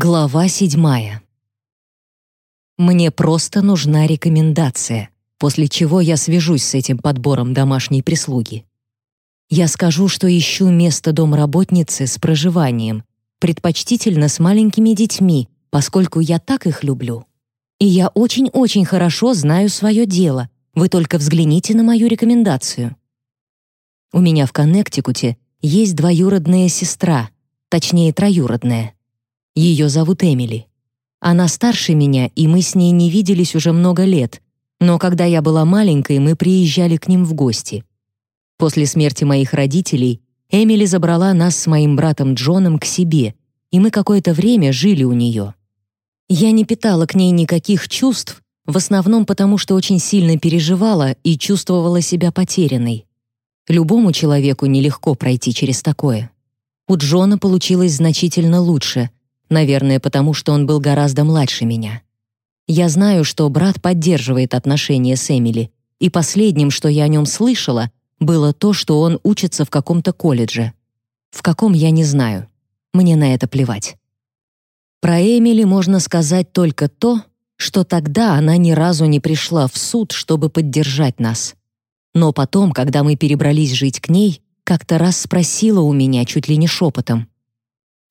Глава седьмая. Мне просто нужна рекомендация, после чего я свяжусь с этим подбором домашней прислуги. Я скажу, что ищу место домработницы с проживанием, предпочтительно с маленькими детьми, поскольку я так их люблю. И я очень-очень хорошо знаю свое дело. Вы только взгляните на мою рекомендацию. У меня в Коннектикуте есть двоюродная сестра, точнее, троюродная. Ее зовут Эмили. Она старше меня, и мы с ней не виделись уже много лет, но когда я была маленькой, мы приезжали к ним в гости. После смерти моих родителей Эмили забрала нас с моим братом Джоном к себе, и мы какое-то время жили у нее. Я не питала к ней никаких чувств, в основном потому, что очень сильно переживала и чувствовала себя потерянной. Любому человеку нелегко пройти через такое. У Джона получилось значительно лучше, Наверное, потому что он был гораздо младше меня. Я знаю, что брат поддерживает отношения с Эмили, и последним, что я о нем слышала, было то, что он учится в каком-то колледже. В каком я не знаю. Мне на это плевать. Про Эмили можно сказать только то, что тогда она ни разу не пришла в суд, чтобы поддержать нас. Но потом, когда мы перебрались жить к ней, как-то раз спросила у меня чуть ли не шепотом.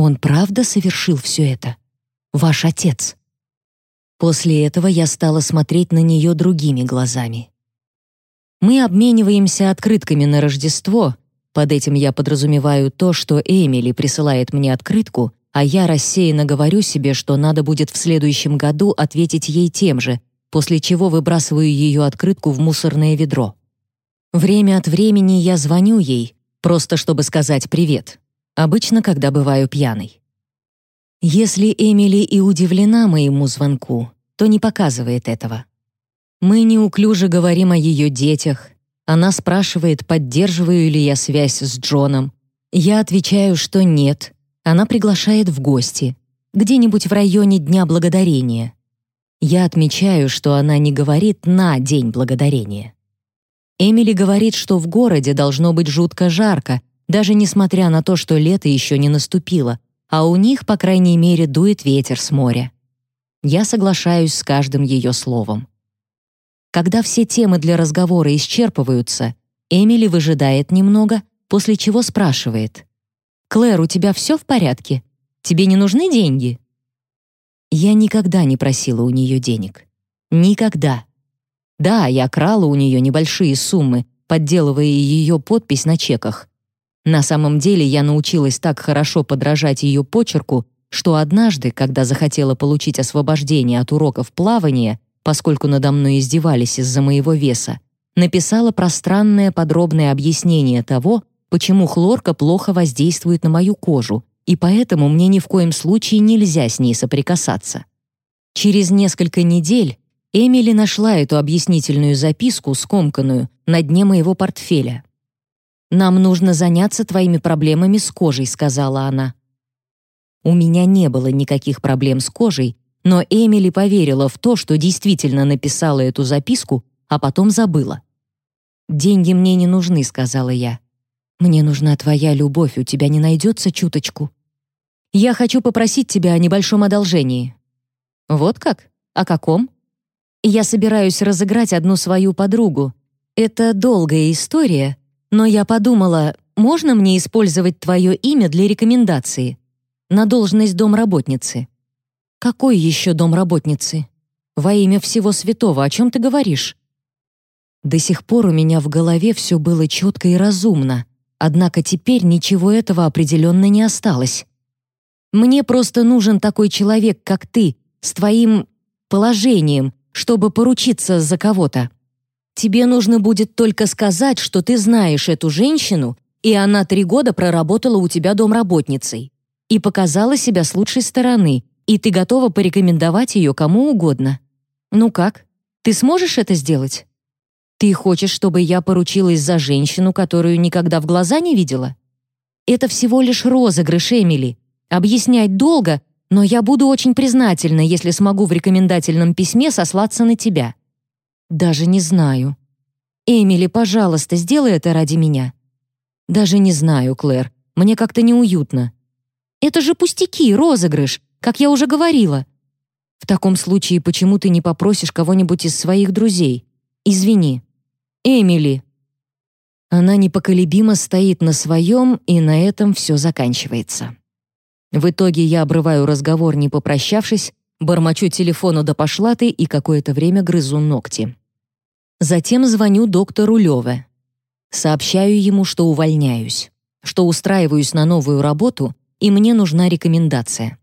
Он правда совершил все это? Ваш отец?» После этого я стала смотреть на нее другими глазами. Мы обмениваемся открытками на Рождество. Под этим я подразумеваю то, что Эмили присылает мне открытку, а я рассеянно говорю себе, что надо будет в следующем году ответить ей тем же, после чего выбрасываю ее открытку в мусорное ведро. Время от времени я звоню ей, просто чтобы сказать привет обычно, когда бываю пьяной. Если Эмили и удивлена моему звонку, то не показывает этого. Мы неуклюже говорим о ее детях. Она спрашивает, поддерживаю ли я связь с Джоном. Я отвечаю, что нет. Она приглашает в гости, где-нибудь в районе Дня Благодарения. Я отмечаю, что она не говорит «на День Благодарения». Эмили говорит, что в городе должно быть жутко жарко, даже несмотря на то, что лето еще не наступило, а у них, по крайней мере, дует ветер с моря. Я соглашаюсь с каждым ее словом. Когда все темы для разговора исчерпываются, Эмили выжидает немного, после чего спрашивает. «Клэр, у тебя все в порядке? Тебе не нужны деньги?» Я никогда не просила у нее денег. Никогда. Да, я крала у нее небольшие суммы, подделывая ее подпись на чеках. На самом деле я научилась так хорошо подражать ее почерку, что однажды, когда захотела получить освобождение от уроков плавания, поскольку надо мной издевались из-за моего веса, написала пространное подробное объяснение того, почему хлорка плохо воздействует на мою кожу, и поэтому мне ни в коем случае нельзя с ней соприкасаться. Через несколько недель Эмили нашла эту объяснительную записку, скомканную, на дне моего портфеля. «Нам нужно заняться твоими проблемами с кожей», — сказала она. У меня не было никаких проблем с кожей, но Эмили поверила в то, что действительно написала эту записку, а потом забыла. «Деньги мне не нужны», — сказала я. «Мне нужна твоя любовь, у тебя не найдется чуточку. Я хочу попросить тебя о небольшом одолжении». «Вот как? О каком?» «Я собираюсь разыграть одну свою подругу. Это долгая история, но я подумала, можно мне использовать твое имя для рекомендации на должность домработницы? Какой еще домработницы? Во имя всего святого, о чем ты говоришь? До сих пор у меня в голове все было четко и разумно, однако теперь ничего этого определенно не осталось. Мне просто нужен такой человек, как ты, с твоим положением, чтобы поручиться за кого-то. Тебе нужно будет только сказать, что ты знаешь эту женщину, и она три года проработала у тебя домработницей и показала себя с лучшей стороны, и ты готова порекомендовать ее кому угодно. Ну как, ты сможешь это сделать? Ты хочешь, чтобы я поручилась за женщину, которую никогда в глаза не видела? Это всего лишь розыгрыш, Эмили. Объяснять долго, но я буду очень признательна, если смогу в рекомендательном письме сослаться на тебя. Даже не знаю. Эмили, пожалуйста, сделай это ради меня. Даже не знаю, Клэр. Мне как-то неуютно. Это же пустяки, розыгрыш. как я уже говорила. В таком случае почему ты не попросишь кого-нибудь из своих друзей? Извини. Эмили. Она непоколебимо стоит на своем, и на этом все заканчивается. В итоге я обрываю разговор, не попрощавшись, бормочу телефону да пошла ты и какое-то время грызу ногти. Затем звоню доктору Лёве. Сообщаю ему, что увольняюсь, что устраиваюсь на новую работу, и мне нужна рекомендация.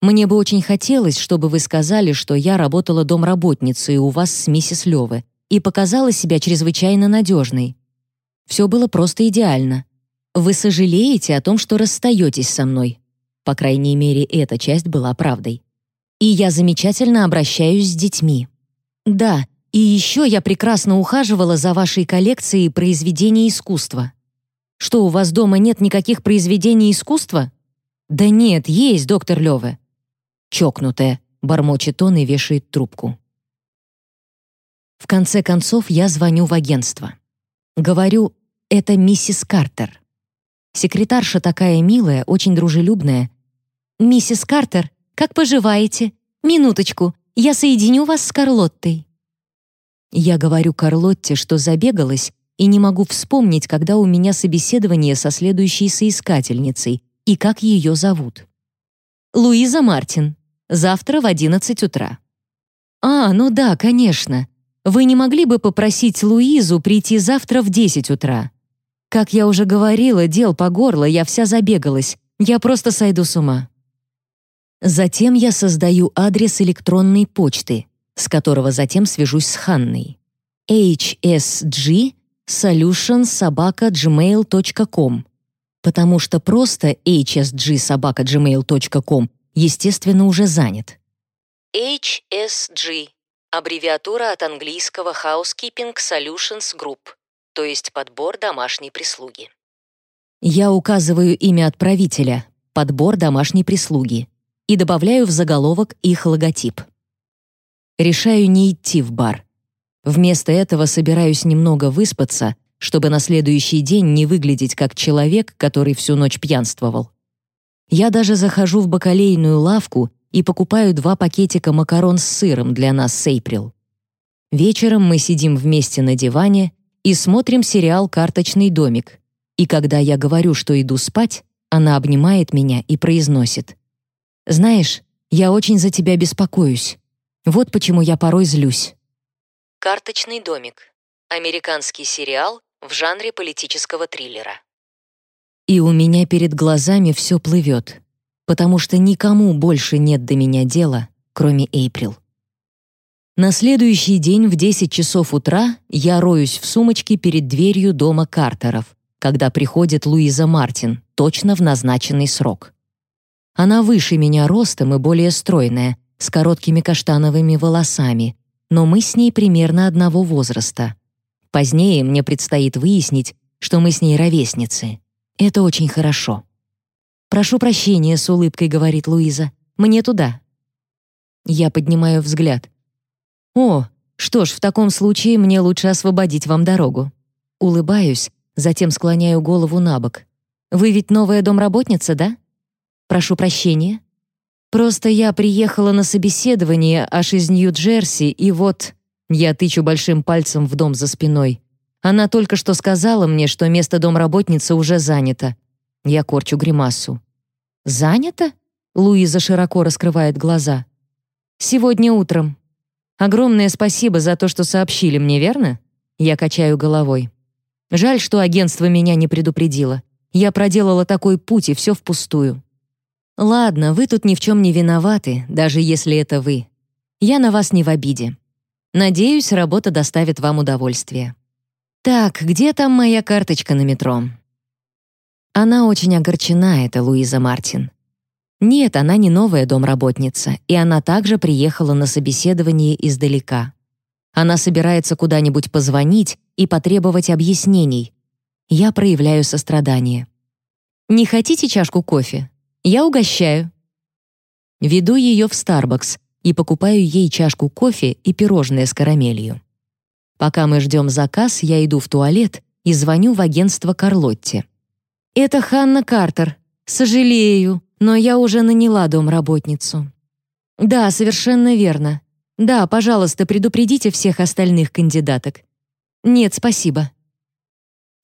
Мне бы очень хотелось, чтобы вы сказали, что я работала домработницей у вас с миссис Лёве и показала себя чрезвычайно надежной. Все было просто идеально. Вы сожалеете о том, что расстаетесь со мной. По крайней мере, эта часть была правдой. И я замечательно обращаюсь с детьми. Да, и еще я прекрасно ухаживала за вашей коллекцией произведений искусства. Что, у вас дома нет никаких произведений искусства? Да нет, есть, доктор Лёве. Чокнутая, бормочет он и вешает трубку. В конце концов я звоню в агентство. Говорю, это миссис Картер. Секретарша такая милая, очень дружелюбная. «Миссис Картер, как поживаете? Минуточку, я соединю вас с Карлоттой». Я говорю Карлотте, что забегалась и не могу вспомнить, когда у меня собеседование со следующей соискательницей и как ее зовут. «Луиза Мартин. Завтра в 11 утра». «А, ну да, конечно. Вы не могли бы попросить Луизу прийти завтра в 10 утра?» Как я уже говорила, дел по горло, я вся забегалась. Я просто сойду с ума. Затем я создаю адрес электронной почты, с которого затем свяжусь с Ханной. hsg потому что просто hsg естественно, уже занят. HSG — аббревиатура от английского Housekeeping Solutions Group, то есть подбор домашней прислуги. Я указываю имя отправителя, подбор домашней прислуги, и добавляю в заголовок их логотип. Решаю не идти в бар. Вместо этого собираюсь немного выспаться, чтобы на следующий день не выглядеть как человек, который всю ночь пьянствовал. Я даже захожу в бакалейную лавку и покупаю два пакетика макарон с сыром для нас с Эйприл. Вечером мы сидим вместе на диване и смотрим сериал «Карточный домик». И когда я говорю, что иду спать, она обнимает меня и произносит. «Знаешь, я очень за тебя беспокоюсь. Вот почему я порой злюсь. «Карточный домик» — американский сериал в жанре политического триллера. И у меня перед глазами все плывет, потому что никому больше нет до меня дела, кроме Эйприл. На следующий день в 10 часов утра я роюсь в сумочке перед дверью дома Картеров, когда приходит Луиза Мартин, точно в назначенный срок. Она выше меня ростом и более стройная, с короткими каштановыми волосами, но мы с ней примерно одного возраста. Позднее мне предстоит выяснить, что мы с ней ровесницы. Это очень хорошо. «Прошу прощения», — с улыбкой говорит Луиза. «Мне туда». Я поднимаю взгляд. «О, что ж, в таком случае мне лучше освободить вам дорогу». Улыбаюсь, затем склоняю голову на бок. «Вы ведь новая домработница, да?» «Прошу прощения». Просто я приехала на собеседование аж из Нью-Джерси, и вот я тычу большим пальцем в дом за спиной. Она только что сказала мне, что место домработницы уже занято. Я корчу гримасу. «Занято?» — Луиза широко раскрывает глаза. «Сегодня утром. Огромное спасибо за то, что сообщили мне, верно?» Я качаю головой. «Жаль, что агентство меня не предупредило. Я проделала такой путь, и все впустую». Ладно, вы тут ни в чем не виноваты, даже если это вы. Я на вас не в обиде. Надеюсь, работа доставит вам удовольствие. Так, где там моя карточка на метро? Она очень огорчена, это Луиза Мартин. Нет, она не новая домработница, и она также приехала на собеседование издалека. Она собирается куда-нибудь позвонить и потребовать объяснений. Я проявляю сострадание. «Не хотите чашку кофе? Я угощаю. Веду ее в Starbucks и покупаю ей чашку кофе и пирожное с карамелью. Пока мы ждем заказ, я иду в туалет и звоню в агентство Карлотте. «Это Ханна Картер. Сожалею, но я уже наняла домработницу. Да, совершенно верно. Да, пожалуйста, предупредите всех остальных кандидаток. Нет, спасибо.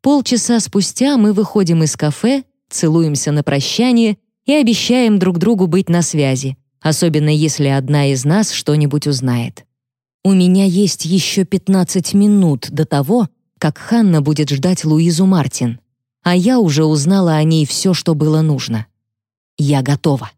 Полчаса спустя мы выходим из кафе, целуемся на прощание и обещаем друг другу быть на связи, особенно если одна из нас что-нибудь узнает. У меня есть еще 15 минут до того, как Ханна будет ждать Луизу Мартин, а я уже узнала о ней все, что было нужно. Я готова.